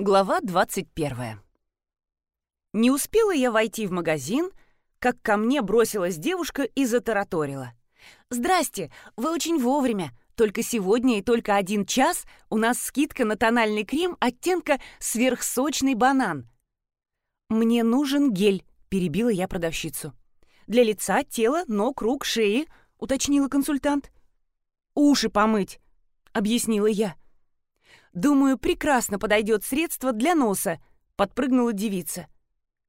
Глава 21. Не успела я войти в магазин, как ко мне бросилась девушка и затараторила. «Здрасте, вы очень вовремя. Только сегодня и только один час у нас скидка на тональный крем оттенка сверхсочный банан». «Мне нужен гель», — перебила я продавщицу. «Для лица, тела, ног, рук, шеи», — уточнила консультант. «Уши помыть», — объяснила я. «Думаю, прекрасно подойдет средство для носа», — подпрыгнула девица.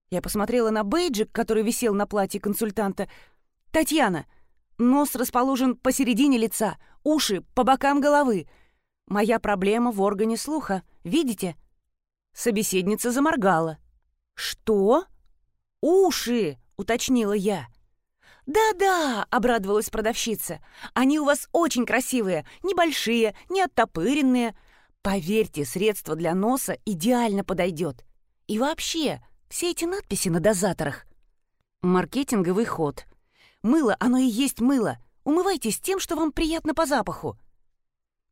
Я посмотрела на бейджик, который висел на платье консультанта. «Татьяна, нос расположен посередине лица, уши по бокам головы. Моя проблема в органе слуха, видите?» Собеседница заморгала. «Что?» «Уши!» — уточнила я. «Да-да», — обрадовалась продавщица, — «они у вас очень красивые, небольшие, не оттопыренные. Поверьте, средство для носа идеально подойдет. И вообще, все эти надписи на дозаторах. Маркетинговый ход. Мыло, оно и есть мыло. Умывайтесь тем, что вам приятно по запаху.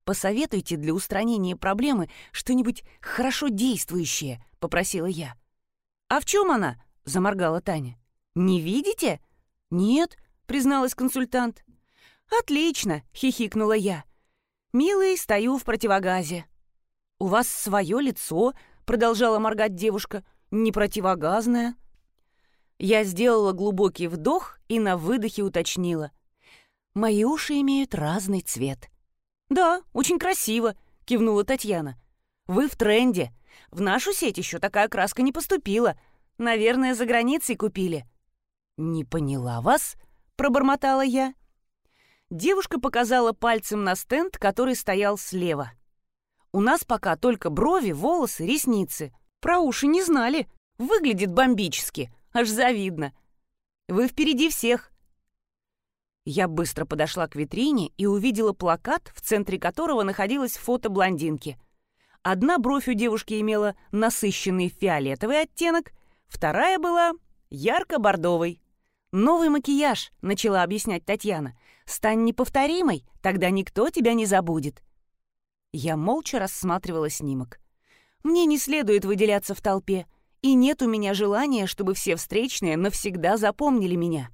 Посоветуйте для устранения проблемы что-нибудь хорошо действующее, попросила я. А в чем она? заморгала Таня. Не видите? Нет, призналась консультант. Отлично, хихикнула я. Милый, стою в противогазе. «У вас свое лицо», — продолжала моргать девушка, — «не противогазное». Я сделала глубокий вдох и на выдохе уточнила. «Мои уши имеют разный цвет». «Да, очень красиво», — кивнула Татьяна. «Вы в тренде. В нашу сеть еще такая краска не поступила. Наверное, за границей купили». «Не поняла вас?» — пробормотала я. Девушка показала пальцем на стенд, который стоял слева. У нас пока только брови, волосы, ресницы. Про уши не знали. Выглядит бомбически. Аж завидно. Вы впереди всех. Я быстро подошла к витрине и увидела плакат, в центре которого находилось фото блондинки. Одна бровь у девушки имела насыщенный фиолетовый оттенок, вторая была ярко-бордовый. «Новый макияж», — начала объяснять Татьяна. «Стань неповторимой, тогда никто тебя не забудет». Я молча рассматривала снимок. Мне не следует выделяться в толпе, и нет у меня желания, чтобы все встречные навсегда запомнили меня.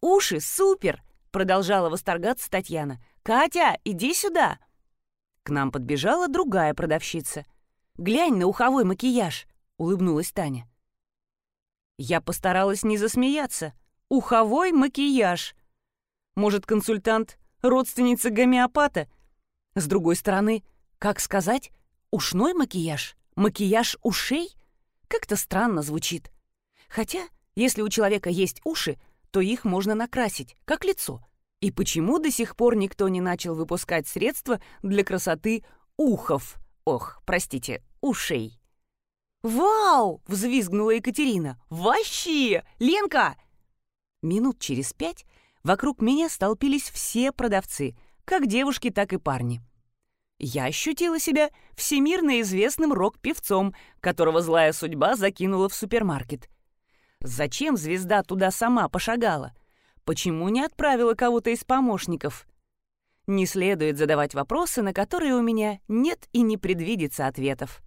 «Уши, супер!» — продолжала восторгаться Татьяна. «Катя, иди сюда!» К нам подбежала другая продавщица. «Глянь на уховой макияж!» — улыбнулась Таня. Я постаралась не засмеяться. «Уховой макияж!» Может, консультант — родственница гомеопата — с другой стороны, как сказать, ушной макияж, макияж ушей? Как-то странно звучит. Хотя, если у человека есть уши, то их можно накрасить, как лицо. И почему до сих пор никто не начал выпускать средства для красоты ухов? Ох, простите, ушей. «Вау!» — взвизгнула Екатерина. «Вообще! Ленка!» Минут через пять вокруг меня столпились все продавцы, как девушки, так и парни. Я ощутила себя всемирно известным рок-певцом, которого злая судьба закинула в супермаркет. Зачем звезда туда сама пошагала? Почему не отправила кого-то из помощников? Не следует задавать вопросы, на которые у меня нет и не предвидится ответов.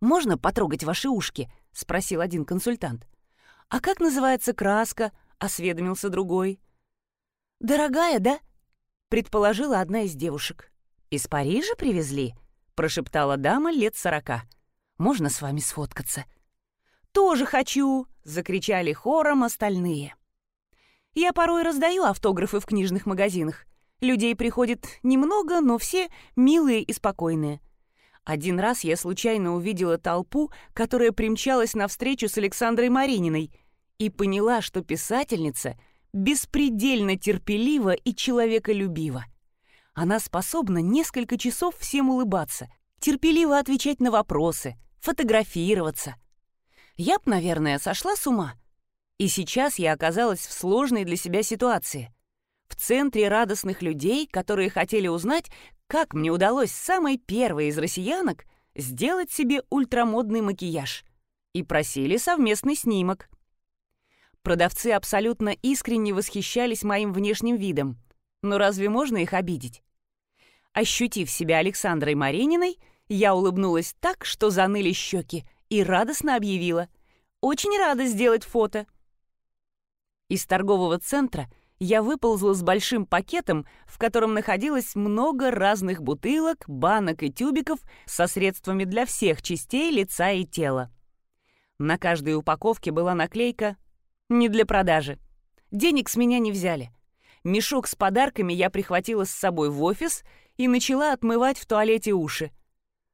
«Можно потрогать ваши ушки?» — спросил один консультант. «А как называется краска?» — осведомился другой. «Дорогая, да?» Предположила одна из девушек. «Из Парижа привезли?» — прошептала дама лет сорока. «Можно с вами сфоткаться?» «Тоже хочу!» — закричали хором остальные. Я порой раздаю автографы в книжных магазинах. Людей приходит немного, но все милые и спокойные. Один раз я случайно увидела толпу, которая примчалась на встречу с Александрой Марининой, и поняла, что писательница — беспредельно терпелива и человеколюбива. Она способна несколько часов всем улыбаться, терпеливо отвечать на вопросы, фотографироваться. Я б, наверное, сошла с ума. И сейчас я оказалась в сложной для себя ситуации. В центре радостных людей, которые хотели узнать, как мне удалось самой первой из россиянок сделать себе ультрамодный макияж. И просили совместный снимок. Продавцы абсолютно искренне восхищались моим внешним видом. Но разве можно их обидеть? Ощутив себя Александрой Марениной, Я улыбнулась так, что заныли щеки, и радостно объявила. «Очень рада сделать фото». Из торгового центра я выползла с большим пакетом, в котором находилось много разных бутылок, банок и тюбиков со средствами для всех частей лица и тела. На каждой упаковке была наклейка «Не для продажи». Денег с меня не взяли. Мешок с подарками я прихватила с собой в офис и начала отмывать в туалете уши.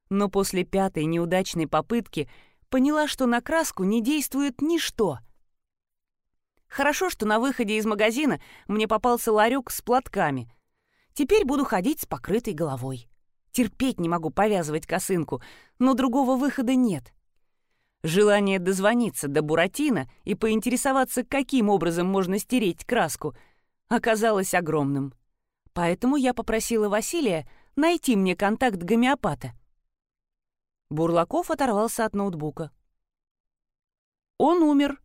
Но после пятой неудачной попытки поняла, что на краску не действует ничто. Хорошо, что на выходе из магазина мне попался ларек с платками. Теперь буду ходить с покрытой головой. Терпеть не могу повязывать косынку, но другого выхода нет. Желание дозвониться до Буратино и поинтересоваться, каким образом можно стереть краску — оказалось огромным. Поэтому я попросила Василия найти мне контакт гомеопата. Бурлаков оторвался от ноутбука. Он умер.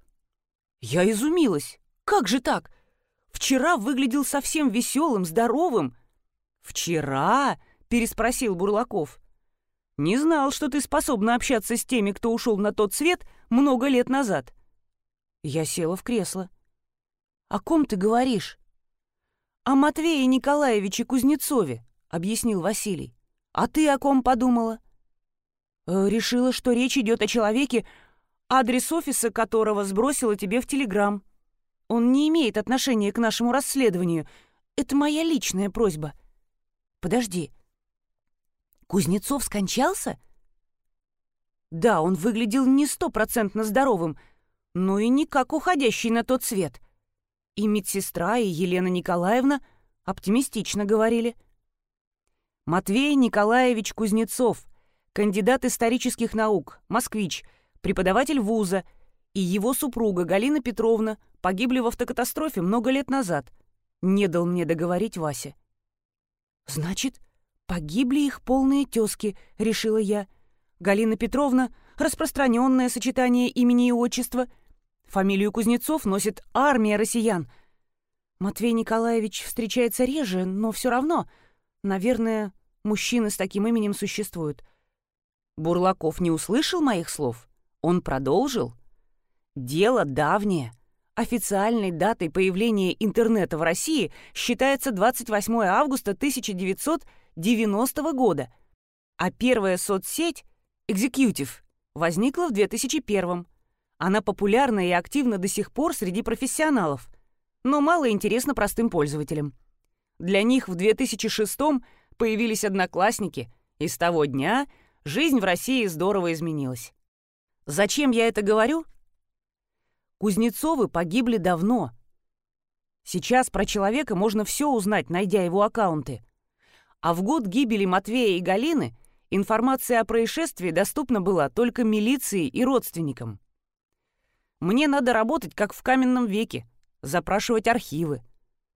Я изумилась. Как же так? Вчера выглядел совсем веселым, здоровым. Вчера? переспросил Бурлаков. Не знал, что ты способна общаться с теми, кто ушел на тот свет много лет назад. Я села в кресло. О ком ты говоришь? «О Матвее Николаевиче Кузнецове», — объяснил Василий. «А ты о ком подумала?» «Э, «Решила, что речь идет о человеке, адрес офиса которого сбросила тебе в Телеграм. Он не имеет отношения к нашему расследованию. Это моя личная просьба». «Подожди. Кузнецов скончался?» «Да, он выглядел не стопроцентно здоровым, но и не как уходящий на тот свет. И медсестра, и Елена Николаевна оптимистично говорили. Матвей Николаевич Кузнецов, кандидат исторических наук, москвич, преподаватель вуза, и его супруга Галина Петровна погибли в автокатастрофе много лет назад. Не дал мне договорить Вася. «Значит, погибли их полные тезки», — решила я. Галина Петровна — распространенное сочетание имени и отчества — Фамилию Кузнецов носит армия россиян. Матвей Николаевич встречается реже, но все равно, наверное, мужчины с таким именем существуют. Бурлаков не услышал моих слов. Он продолжил. Дело давнее. Официальной датой появления интернета в России считается 28 августа 1990 года, а первая соцсеть, Executive, возникла в 2001 она популярна и активна до сих пор среди профессионалов, но мало интересна простым пользователям. Для них в 2006 появились одноклассники, и с того дня жизнь в России здорово изменилась. Зачем я это говорю? Кузнецовы погибли давно. Сейчас про человека можно все узнать, найдя его аккаунты. А в год гибели Матвея и Галины информация о происшествии доступна была только милиции и родственникам. Мне надо работать, как в каменном веке, запрашивать архивы,